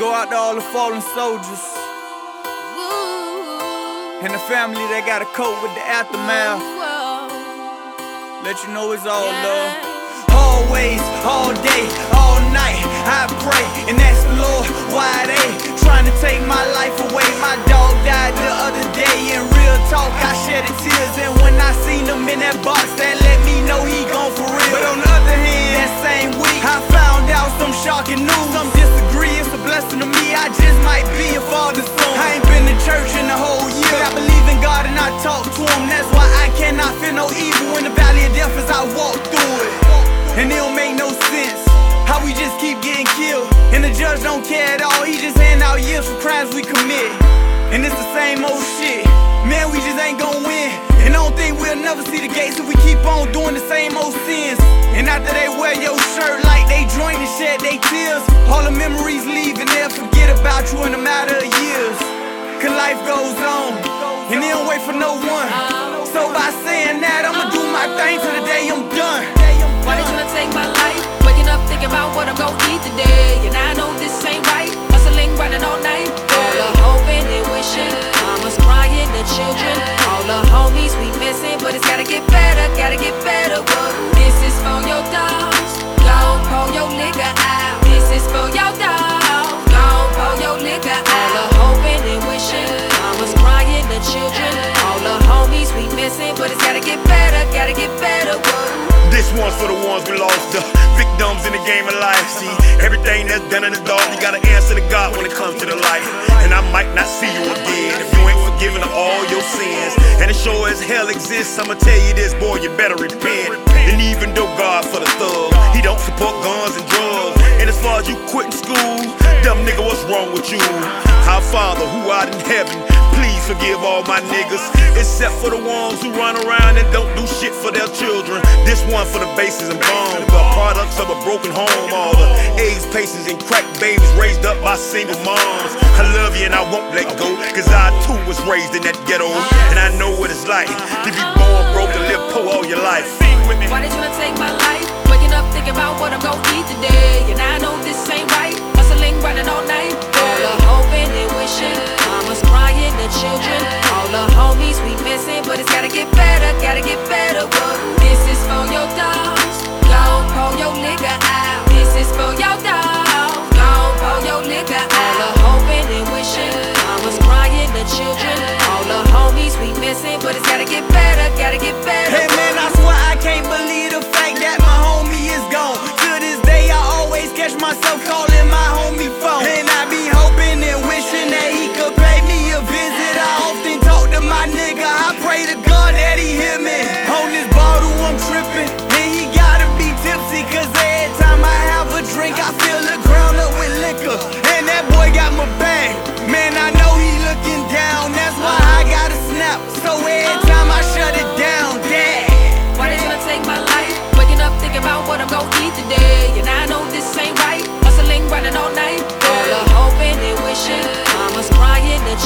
go out to all the fallen soldiers and the family that gotta cope with the aftermath. Let you know it's all love. Always, all day, all night, I just might be a father soon. I ain't been to church in a whole year. I believe in God and I talk to Him. That's why I cannot feel no evil in the valley of death as I walk through it. And it don't make no sense how we just keep getting killed. And the judge don't care at all. He just hand out years for crimes we commit. And it's the same old shit. Man, we just ain't gonna win. And I don't think we'll never see the gates if we keep on doing the same old sins. And after they wear your shirt like they joined and shed they tears, all the memories leave and they'll forget about you in a matter of years. Cause life goes on, and they don't wait for no one. So by saying that, I'ma do my thing till the day I'm done. Why they tryna take my life? Waking up thinking about what I'm gon' eat today. And I one's for the ones we lost, the victims in the game of life. See, everything that's done in the dark, you gotta answer to God when it comes to the light. And I might not see you again if you ain't forgiven of all your sins. And as sure as hell exists, I'ma tell you this, boy, you better repent. And even though God for the thug, he don't support guns and drugs. And as far as you quitting school, dumb nigga, what's wrong with you? Our Father who art in heaven, please forgive all my niggas, except for the ones who run around and don't do shit one for the bases and bombs, the products of a broken home. All the AIDS patients and crack babies raised up by single moms. I love you and I won't let go, cause I too was raised in that ghetto. And I know what it's like to be born broke and live poor all your life. Why they tryna take my life?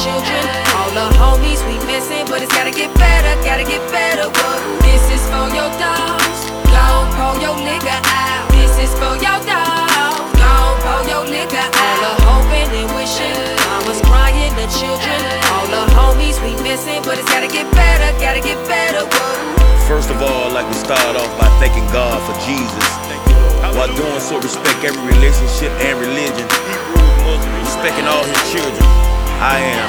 Children. All the homies we missing. But it's gotta get better, gotta get better. Whoa. This is for your dogs. Go pour your liquor out. This is for your dogs. Go pour your liquor out. All the hoping and wishing. Mama's crying, the children. All the homies we missing. But it's gotta get better, gotta get better. Whoa. First of all, like to start off by thanking God for Jesus. While doing so, respect every relationship and religion. Respecting all his children. I am.